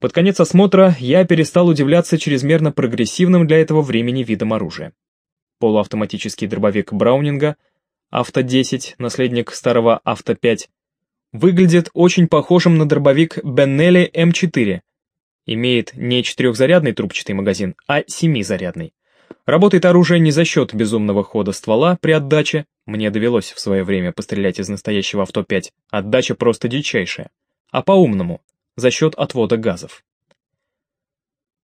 Под конец осмотра я перестал удивляться чрезмерно прогрессивным для этого времени видом оружия. Полуавтоматический дробовик Браунинга, Авто-10, наследник старого Авто-5, выглядит очень похожим на дробовик Беннелли М4. Имеет не четырехзарядный трубчатый магазин, а семизарядный. Работает оружие не за счет безумного хода ствола при отдаче, мне довелось в свое время пострелять из настоящего авто-5, отдача просто дичайшая, а по-умному, за счет отвода газов.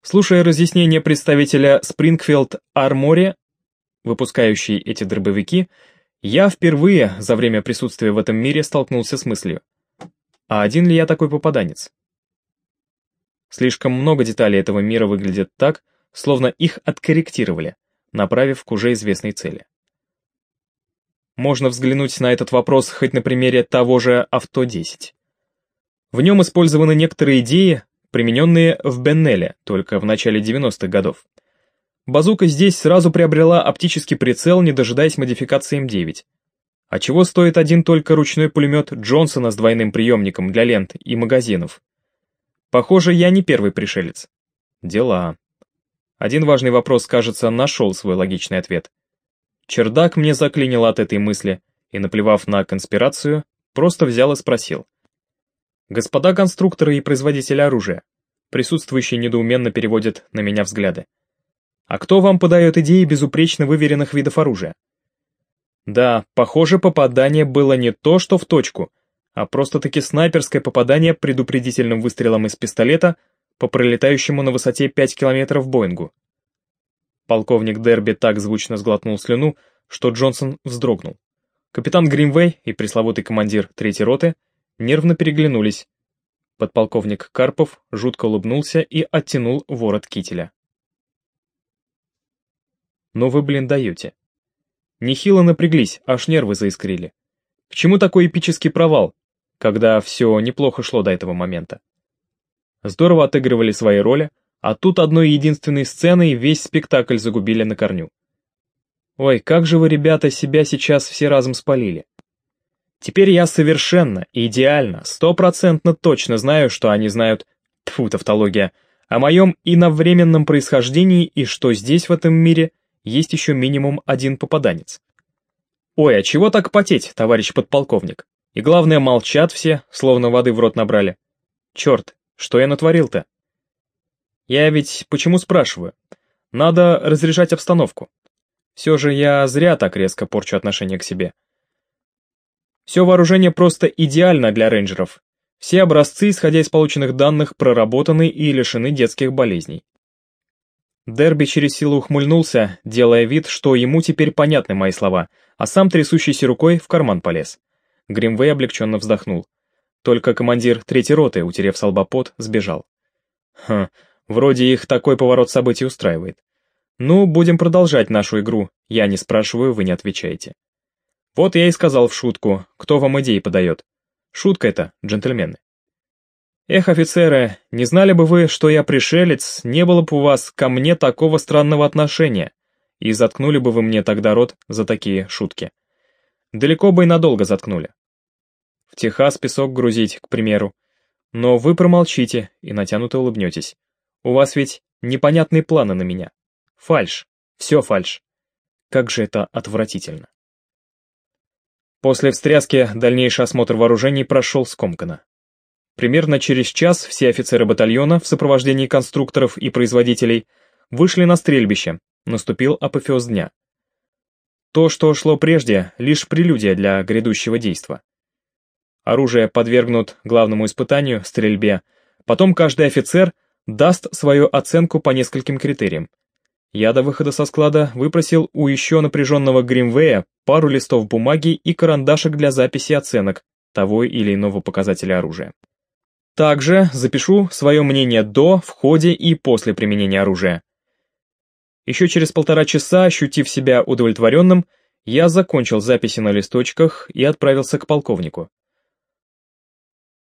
Слушая разъяснение представителя Springfield Armory, выпускающей эти дробовики, я впервые за время присутствия в этом мире столкнулся с мыслью, а один ли я такой попаданец? Слишком много деталей этого мира выглядят так, словно их откорректировали, направив к уже известной цели. Можно взглянуть на этот вопрос хоть на примере того же Авто-10. В нем использованы некоторые идеи, примененные в Беннеле только в начале 90-х годов. Базука здесь сразу приобрела оптический прицел, не дожидаясь модификации М9. А чего стоит один только ручной пулемет Джонсона с двойным приемником для лент и магазинов? Похоже, я не первый пришелец. Дела. Один важный вопрос, кажется, нашел свой логичный ответ. Чердак мне заклинил от этой мысли, и, наплевав на конспирацию, просто взял и спросил. «Господа конструкторы и производители оружия», присутствующие недоуменно переводят на меня взгляды. «А кто вам подает идеи безупречно выверенных видов оружия?» Да, похоже, попадание было не то, что в точку, а просто-таки снайперское попадание предупредительным выстрелом из пистолета по пролетающему на высоте 5 километров Боингу. Полковник Дерби так звучно сглотнул слюну, что Джонсон вздрогнул. Капитан Гримвей и пресловутый командир третьей роты нервно переглянулись. Подполковник Карпов жутко улыбнулся и оттянул ворот кителя. «Ну вы, блин, даете». Нехило напряглись, аж нервы заискрили. К чему такой эпический провал, когда все неплохо шло до этого момента? Здорово отыгрывали свои роли, а тут одной единственной сценой весь спектакль загубили на корню. Ой, как же вы, ребята, себя сейчас все разом спалили. Теперь я совершенно, идеально, стопроцентно точно знаю, что они знают, тьфу, тавтология, о моем иновременном происхождении и что здесь, в этом мире, есть еще минимум один попаданец. Ой, а чего так потеть, товарищ подполковник? И главное, молчат все, словно воды в рот набрали. Черт, что я натворил-то? Я ведь почему спрашиваю? Надо разрешать обстановку. Все же я зря так резко порчу отношение к себе. Все вооружение просто идеально для рейнджеров. Все образцы, исходя из полученных данных, проработаны и лишены детских болезней. Дерби через силу ухмыльнулся, делая вид, что ему теперь понятны мои слова, а сам трясущейся рукой в карман полез. Гримвей облегченно вздохнул. Только командир третьей роты, утерев солбопот, сбежал. Хм, вроде их такой поворот событий устраивает. Ну, будем продолжать нашу игру. Я не спрашиваю, вы не отвечаете. Вот я и сказал в шутку, кто вам идеи подает. Шутка это, джентльмены. Эх, офицеры, не знали бы вы, что я пришелец, не было бы у вас ко мне такого странного отношения, и заткнули бы вы мне тогда рот за такие шутки. Далеко бы и надолго заткнули в Техас песок грузить, к примеру. Но вы промолчите и натянуто улыбнетесь. У вас ведь непонятные планы на меня. Фальш, все фальш. Как же это отвратительно. После встряски дальнейший осмотр вооружений прошел скомканно. Примерно через час все офицеры батальона в сопровождении конструкторов и производителей вышли на стрельбище, наступил апофеоз дня. То, что шло прежде, лишь прелюдия для грядущего действа. Оружие подвергнут главному испытанию, стрельбе. Потом каждый офицер даст свою оценку по нескольким критериям. Я до выхода со склада выпросил у еще напряженного Гримвея пару листов бумаги и карандашек для записи оценок того или иного показателя оружия. Также запишу свое мнение до, в ходе и после применения оружия. Еще через полтора часа, ощутив себя удовлетворенным, я закончил записи на листочках и отправился к полковнику.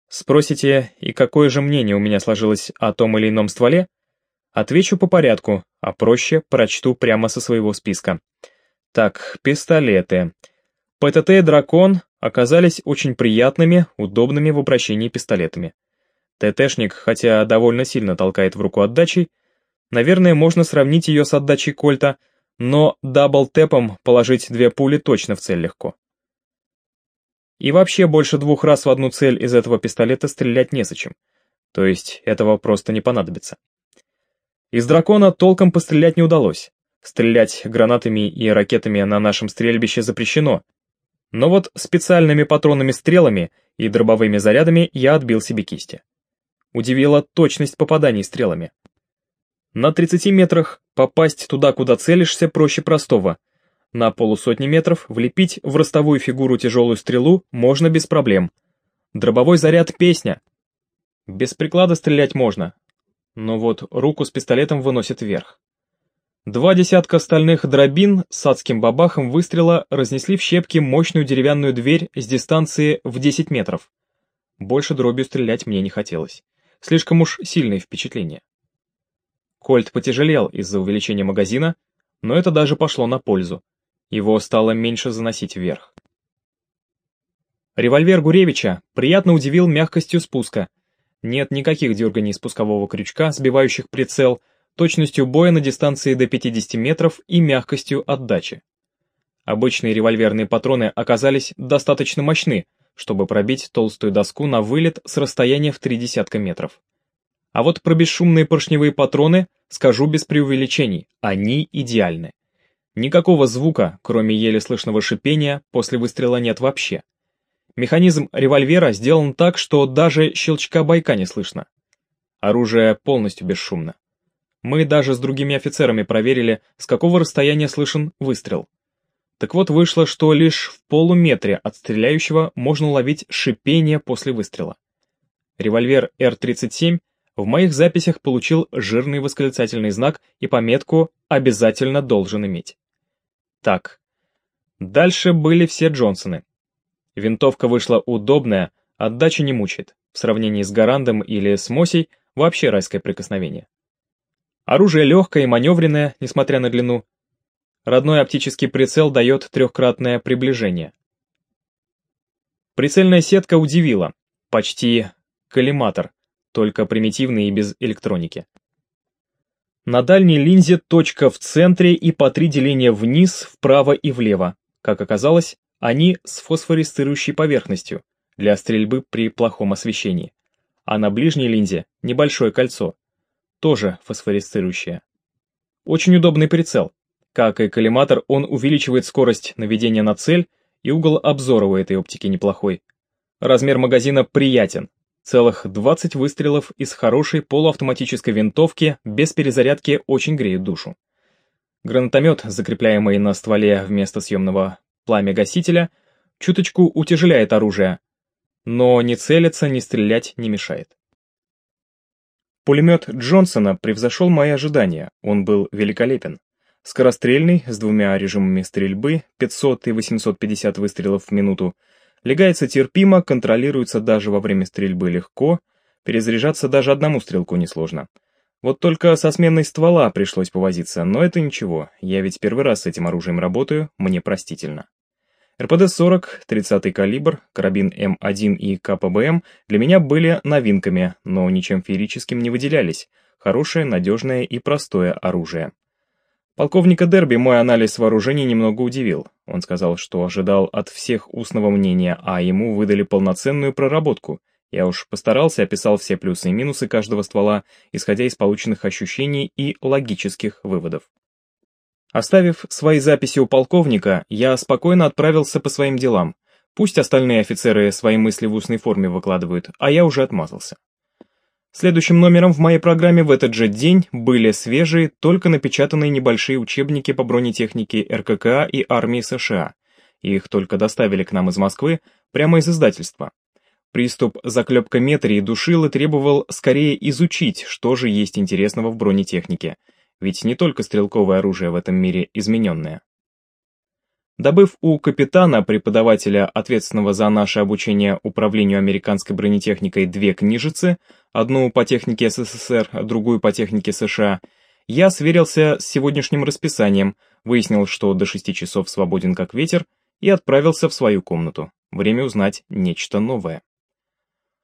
Спросите, и какое же мнение у меня сложилось о том или ином стволе? Отвечу по порядку, а проще прочту прямо со своего списка. Так, пистолеты. ПТТ «Дракон» оказались очень приятными, удобными в обращении пистолетами. ТТшник, хотя довольно сильно толкает в руку отдачей, наверное, можно сравнить ее с отдачей кольта, но double-tap ом положить две пули точно в цель легко. И вообще больше двух раз в одну цель из этого пистолета стрелять незачем, то есть этого просто не понадобится. Из дракона толком пострелять не удалось. Стрелять гранатами и ракетами на нашем стрельбище запрещено. Но вот специальными патронными-стрелами и дробовыми зарядами я отбил себе кисти. Удивила точность попаданий стрелами. На 30 метрах попасть туда, куда целишься, проще простого. На полусотни метров влепить в ростовую фигуру тяжелую стрелу можно без проблем. Дробовой заряд — песня. Без приклада стрелять можно, но вот руку с пистолетом выносит вверх. Два десятка стальных дробин с адским бабахом выстрела разнесли в щепки мощную деревянную дверь с дистанции в 10 метров. Больше дробью стрелять мне не хотелось. Слишком уж сильное впечатление. Кольт потяжелел из-за увеличения магазина, но это даже пошло на пользу. Его стало меньше заносить вверх. Револьвер Гуревича приятно удивил мягкостью спуска. Нет никаких дерганий спускового крючка, сбивающих прицел, точностью боя на дистанции до 50 метров и мягкостью отдачи. Обычные револьверные патроны оказались достаточно мощны, чтобы пробить толстую доску на вылет с расстояния в три десятка метров. А вот про бесшумные поршневые патроны скажу без преувеличений, они идеальны. Никакого звука, кроме еле слышного шипения, после выстрела нет вообще. Механизм револьвера сделан так, что даже щелчка байка не слышно. Оружие полностью бесшумно. Мы даже с другими офицерами проверили, с какого расстояния слышен выстрел. Так вот вышло, что лишь в полуметре от стреляющего можно уловить шипение после выстрела. Револьвер Р-37 в моих записях получил жирный восклицательный знак и пометку «обязательно должен иметь». Так, дальше были все Джонсоны. Винтовка вышла удобная, отдача не мучает. В сравнении с Гарандом или с Мосей вообще райское прикосновение. Оружие легкое и маневренное, несмотря на длину. Родной оптический прицел дает трехкратное приближение. Прицельная сетка удивила. Почти коллиматор, только примитивный и без электроники. На дальней линзе точка в центре и по три деления вниз, вправо и влево. Как оказалось, они с фосфорисцирующей поверхностью для стрельбы при плохом освещении. А на ближней линзе небольшое кольцо, тоже фосфорисцирующая. Очень удобный прицел. Как и коллиматор, он увеличивает скорость наведения на цель, и угол обзора у этой оптики неплохой. Размер магазина приятен. Целых 20 выстрелов из хорошей полуавтоматической винтовки без перезарядки очень греют душу. Гранатомет, закрепляемый на стволе вместо съемного пламя-гасителя, чуточку утяжеляет оружие, но ни целиться, ни стрелять не мешает. Пулемет Джонсона превзошел мои ожидания, он был великолепен. Скорострельный, с двумя режимами стрельбы, 500 и 850 выстрелов в минуту, легается терпимо, контролируется даже во время стрельбы легко, перезаряжаться даже одному стрелку несложно. Вот только со сменой ствола пришлось повозиться, но это ничего, я ведь первый раз с этим оружием работаю, мне простительно. РПД-40, 30-й калибр, карабин М1 и КПБМ для меня были новинками, но ничем феерическим не выделялись. Хорошее, надежное и простое оружие. Полковника Дерби мой анализ вооружений немного удивил. Он сказал, что ожидал от всех устного мнения, а ему выдали полноценную проработку. Я уж постарался, описал все плюсы и минусы каждого ствола, исходя из полученных ощущений и логических выводов. Оставив свои записи у полковника, я спокойно отправился по своим делам. Пусть остальные офицеры свои мысли в устной форме выкладывают, а я уже отмазался. Следующим номером в моей программе в этот же день были свежие, только напечатанные небольшие учебники по бронетехнике РККА и армии США. Их только доставили к нам из Москвы, прямо из издательства. Приступ заклепкометрии душил и требовал скорее изучить, что же есть интересного в бронетехнике – ведь не только стрелковое оружие в этом мире измененное. Добыв у капитана, преподавателя, ответственного за наше обучение управлению американской бронетехникой, две книжицы, одну по технике СССР, другую по технике США, я сверился с сегодняшним расписанием, выяснил, что до шести часов свободен как ветер, и отправился в свою комнату. Время узнать нечто новое.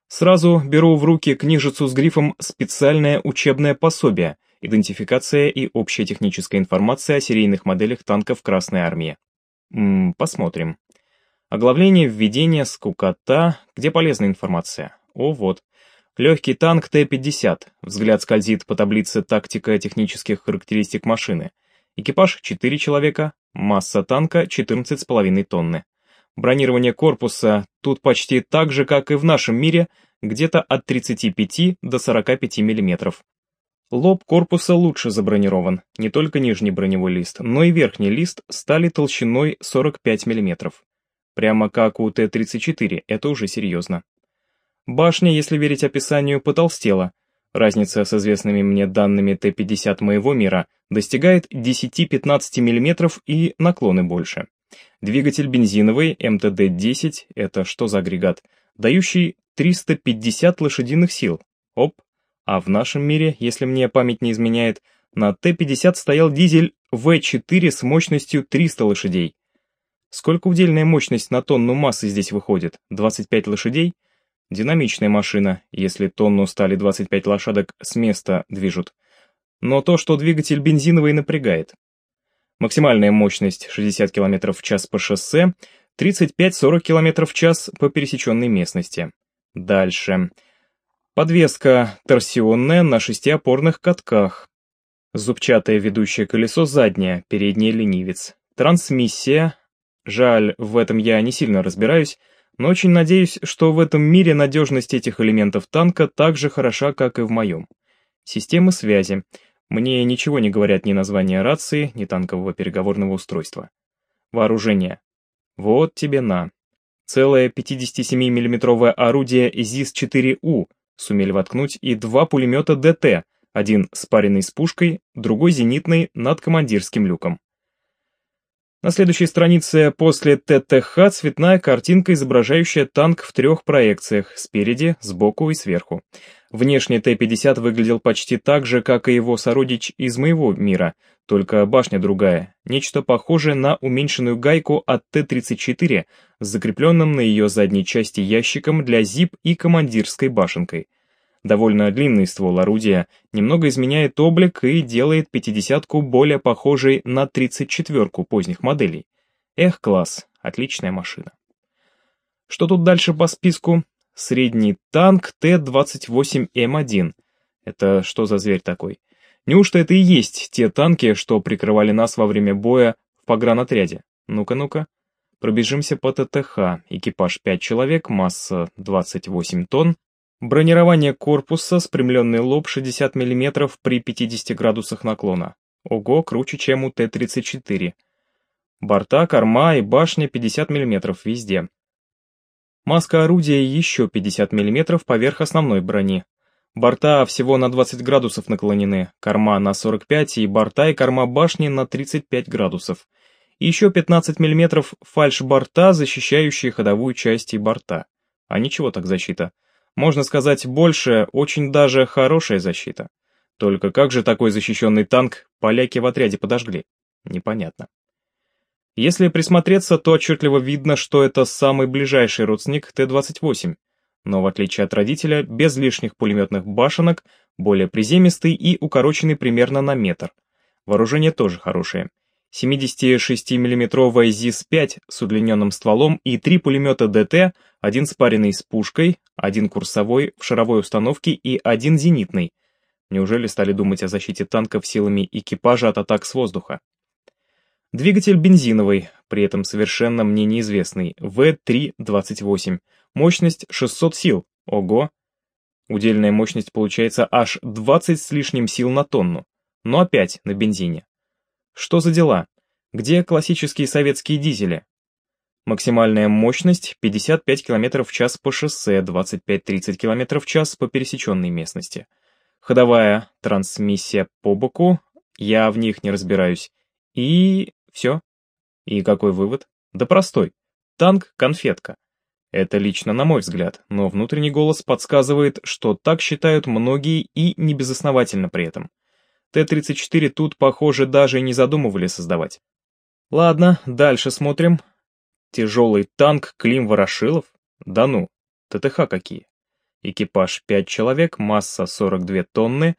Сразу беру в руки книжицу с грифом «Специальное учебное пособие. Идентификация и общая техническая информация о серийных моделях танков Красной Армии». М -м, посмотрим. Оглавление, введение, скукота. Где полезная информация? О, вот. Легкий танк Т-50. Взгляд скользит по таблице тактика технических характеристик машины. Экипаж 4 человека. Масса танка 14,5 тонны. Бронирование корпуса тут почти так же, как и в нашем мире, где-то от 35 до 45 мм. Лоб корпуса лучше забронирован, не только нижний броневой лист, но и верхний лист стали толщиной 45 мм. Прямо как у Т-34, это уже серьезно. Башня, если верить описанию, потолстела. Разница с известными мне данными Т-50 моего мира достигает 10-15 мм и наклоны больше. Двигатель бензиновый МТД-10, это что за агрегат, дающий 350 лошадиных сил. Оп. А в нашем мире, если мне память не изменяет, на Т-50 стоял дизель В4 с мощностью 300 лошадей. Сколько удельная мощность на тонну массы здесь выходит? 25 лошадей? Динамичная машина, если тонну стали 25 лошадок с места движут. Но то, что двигатель бензиновый напрягает. Максимальная мощность 60 км в час по шоссе, 35-40 км в час по пересеченной местности. Дальше. Подвеска торсионная на шести опорных катках. Зубчатое ведущее колесо заднее, передний ленивец. Трансмиссия. Жаль, в этом я не сильно разбираюсь, но очень надеюсь, что в этом мире надежность этих элементов танка так же хороша, как и в моем. Системы связи. Мне ничего не говорят ни названия рации, ни танкового переговорного устройства. Вооружение. Вот тебе на. Целое 57 миллиметровое орудие ЗИС-4У сумели воткнуть и два пулемета ДТ, один спаренный с пушкой, другой зенитный над командирским люком. На следующей странице после ТТХ цветная картинка, изображающая танк в трех проекциях, спереди, сбоку и сверху. Внешне Т-50 выглядел почти так же, как и его сородич из моего мира, только башня другая, нечто похожее на уменьшенную гайку от Т-34 с закрепленным на ее задней части ящиком для ЗИП и командирской башенкой. Довольно длинный ствол орудия немного изменяет облик и делает пятидесятку более похожей на 34-ку поздних моделей. Эх, класс, отличная машина. Что тут дальше по списку? Средний танк Т-28М1. Это что за зверь такой? Неужто это и есть те танки, что прикрывали нас во время боя в погранотряде? Ну-ка, ну-ка. Пробежимся по ТТХ. Экипаж 5 человек, масса 28 тонн, Бронирование корпуса, спрямленный лоб 60 мм при 50 градусах наклона. Ого, круче, чем у Т-34. Борта, корма и башня 50 мм везде. Маска орудия еще 50 мм поверх основной брони. Борта всего на 20 градусов наклонены, корма на 45 и борта и корма башни на 35 градусов. Еще 15 мм фальш-борта, защищающие ходовую часть и борта. А ничего так защита. Можно сказать, больше очень даже хорошая защита. Только как же такой защищенный танк поляки в отряде подожгли? Непонятно. Если присмотреться, то отчетливо видно, что это самый ближайший родственник Т-28, но в отличие от родителя, без лишних пулеметных башенок, более приземистый и укороченный примерно на метр. Вооружение тоже хорошее. 76 миллиметровая ЗИС-5 с удлиненным стволом и три пулемета ДТ, один спаренный с пушкой, один курсовой в шаровой установке и один зенитный. Неужели стали думать о защите танков силами экипажа от атак с воздуха? Двигатель бензиновый, при этом совершенно мне неизвестный, В328, мощность 600 сил, ого! Удельная мощность получается аж 20 с лишним сил на тонну, но опять на бензине. Что за дела? Где классические советские дизели? Максимальная мощность 55 км в час по шоссе, 25-30 км в час по пересеченной местности. Ходовая трансмиссия по боку, я в них не разбираюсь. И все. И какой вывод? Да простой. Танк-конфетка. Это лично на мой взгляд, но внутренний голос подсказывает, что так считают многие и небезосновательно при этом. Т-34 тут, похоже, даже не задумывали создавать. Ладно, дальше смотрим. Тяжелый танк Клим Ворошилов? Да ну, ТТХ какие. Экипаж 5 человек, масса 42 тонны.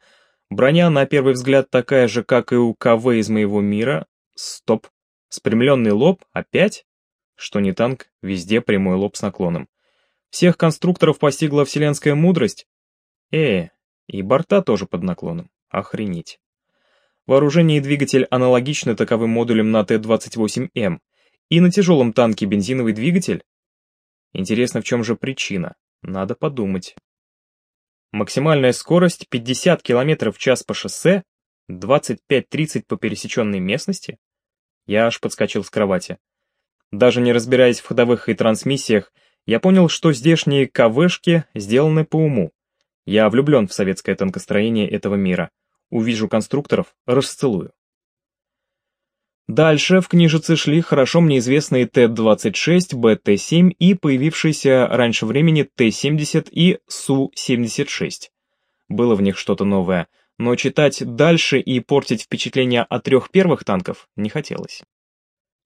Броня, на первый взгляд, такая же, как и у КВ из моего мира. Стоп. Спрямленный лоб? Опять? Что не танк, везде прямой лоб с наклоном. Всех конструкторов постигла вселенская мудрость? Э, и борта тоже под наклоном. Охренеть. Вооружение и двигатель аналогичны таковым модулям на Т-28М. И на тяжелом танке бензиновый двигатель? Интересно, в чем же причина? Надо подумать. Максимальная скорость 50 км в час по шоссе, 25-30 по пересеченной местности? Я аж подскочил с кровати. Даже не разбираясь в ходовых и трансмиссиях, я понял, что здешние КВшки сделаны по уму. Я влюблен в советское танкостроение этого мира. Увижу конструкторов, расцелую. Дальше в книжице шли хорошо мне известные Т-26, БТ-7 и появившиеся раньше времени Т-70 и Су-76. Было в них что-то новое, но читать дальше и портить впечатление от трех первых танков не хотелось.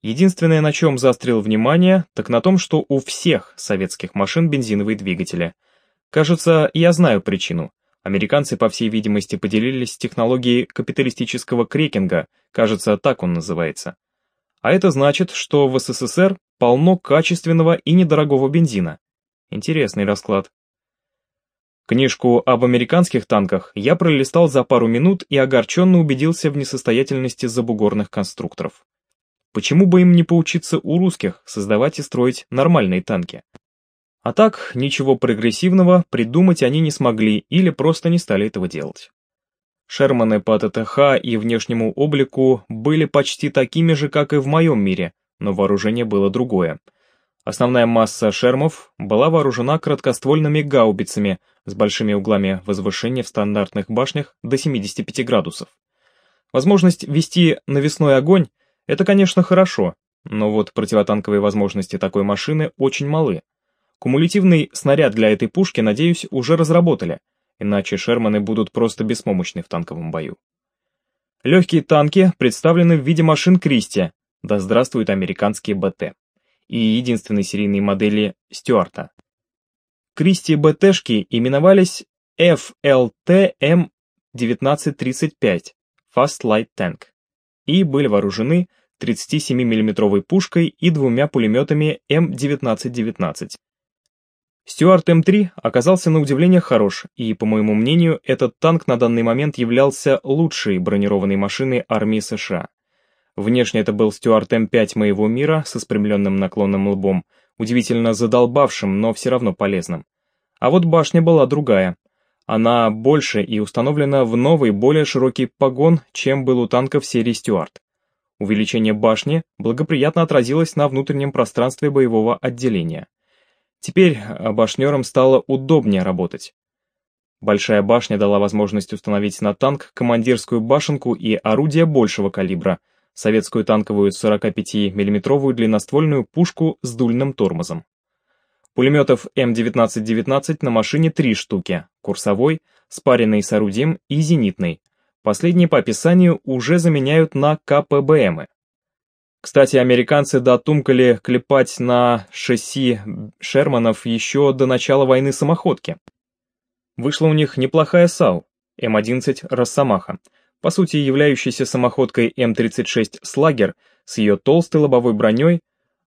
Единственное, на чем заострил внимание, так на том, что у всех советских машин бензиновые двигатели. Кажется, я знаю причину. Американцы, по всей видимости, поделились технологией капиталистического крекинга, кажется, так он называется. А это значит, что в СССР полно качественного и недорогого бензина. Интересный расклад. Книжку об американских танках я пролистал за пару минут и огорченно убедился в несостоятельности забугорных конструкторов. Почему бы им не поучиться у русских создавать и строить нормальные танки? А так, ничего прогрессивного придумать они не смогли или просто не стали этого делать. Шерманы по ТТХ и внешнему облику были почти такими же, как и в моем мире, но вооружение было другое. Основная масса шермов была вооружена краткоствольными гаубицами с большими углами возвышения в стандартных башнях до 75 градусов. Возможность вести навесной огонь это, конечно, хорошо, но вот противотанковые возможности такой машины очень малы. Кумулятивный снаряд для этой пушки, надеюсь, уже разработали, иначе Шерманы будут просто беспомощны в танковом бою. Легкие танки представлены в виде машин Кристи, да здравствуют американские БТ, и единственной серийной модели Стюарта. Кристи БТшки именовались FLTM-1935 Fast Light Tank и были вооружены 37 миллиметровой пушкой и двумя пулеметами М1919. Стюарт М3 оказался на удивление хорош, и, по моему мнению, этот танк на данный момент являлся лучшей бронированной машиной армии США. Внешне это был Стюарт М5 моего мира со спрямленным наклонным лбом, удивительно задолбавшим, но все равно полезным. А вот башня была другая, она больше и установлена в новый, более широкий погон, чем был у танков серии Стюарт. Увеличение башни благоприятно отразилось на внутреннем пространстве боевого отделения. Теперь башнерам стало удобнее работать. Большая башня дала возможность установить на танк командирскую башенку и орудие большего калибра, советскую танковую 45 миллиметровую длинноствольную пушку с дульным тормозом. Пулеметов М1919 на машине три штуки, курсовой, спаренный с орудием и зенитный. Последние по описанию уже заменяют на КПБМы. Кстати, американцы дотумкали клепать на шасси Шерманов еще до начала войны самоходки. Вышла у них неплохая САУ, М-11 «Росомаха», по сути являющаяся самоходкой М-36 «Слагер» с ее толстой лобовой броней,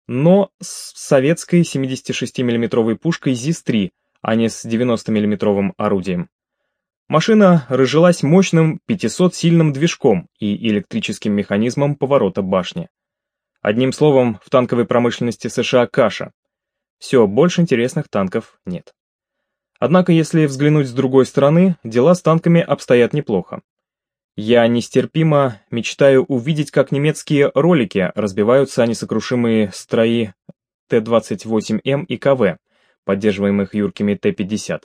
но с советской 76 миллиметровой пушкой ЗИС-3, а не с 90 миллиметровым орудием. Машина разжилась мощным 500-сильным движком и электрическим механизмом поворота башни. Одним словом, в танковой промышленности США каша. Все, больше интересных танков нет. Однако, если взглянуть с другой стороны, дела с танками обстоят неплохо. Я нестерпимо мечтаю увидеть, как немецкие ролики разбиваются о несокрушимые строи Т-28М и КВ, поддерживаемых юркими Т-50.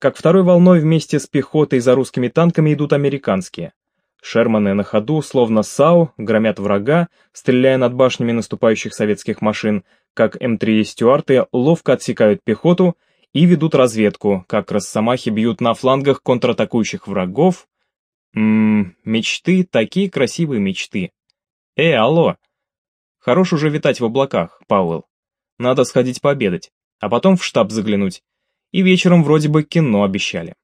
Как второй волной вместе с пехотой за русскими танками идут американские. Шерманы на ходу, словно САУ, громят врага, стреляя над башнями наступающих советских машин, как М3 Стюарты ловко отсекают пехоту и ведут разведку, как росомахи бьют на флангах контратакующих врагов, Ммм, мечты, такие красивые мечты. Э, алло. Хорош уже витать в облаках, Пауэлл. Надо сходить пообедать, а потом в штаб заглянуть. И вечером вроде бы кино обещали.